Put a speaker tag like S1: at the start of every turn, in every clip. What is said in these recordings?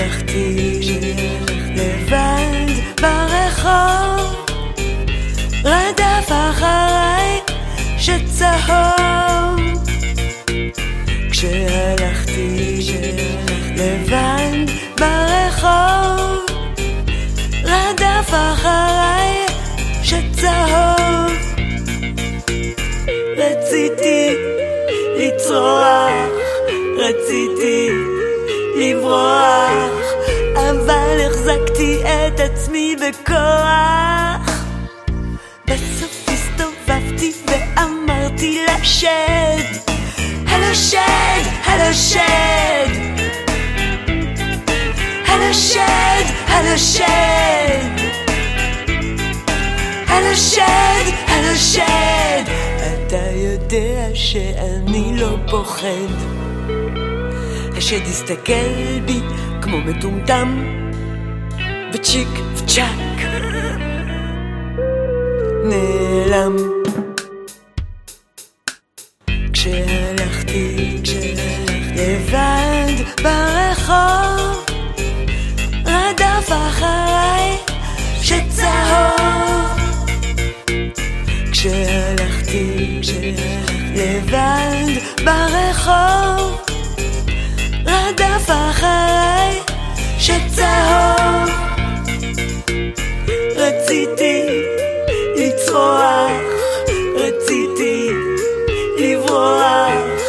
S1: Je suis allé loin, par hasard, la date prochaine, je t'attends. Quand je suis la loin, par la date prochaine, בכוח. בסוף הסתובבתי ואמרתי לשד הלו שד, הלו שד. הלו שד, הלו שד. הלו שד, הלו שד. אתה יודע שאני לא פוחד. השד הסתכל בי כמו מטומטם וצ'יק וצ'אק. נעלם. כשהלכתי, לבד ברחוב רדף אחריי שצהוב. כשהלכתי לבד ברחוב רדף אחריי שצהוב רציתי לצרוח, רציתי לברוח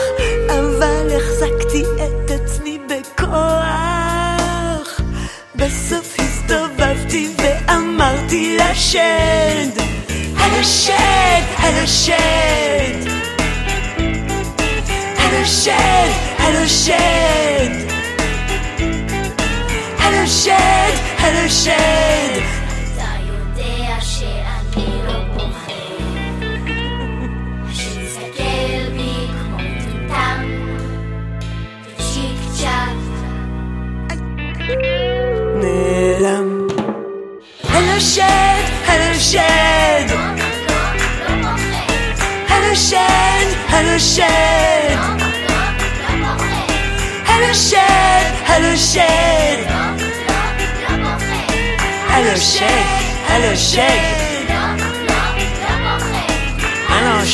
S1: אבל החזקתי את עצמי בכוח. בסוף הסתובבתי ואמרתי לשד הלו שד, הלו שד הלו שד, הלו שד הלו שד, הלו שד
S2: לא, לא, לא פוחד
S1: הלו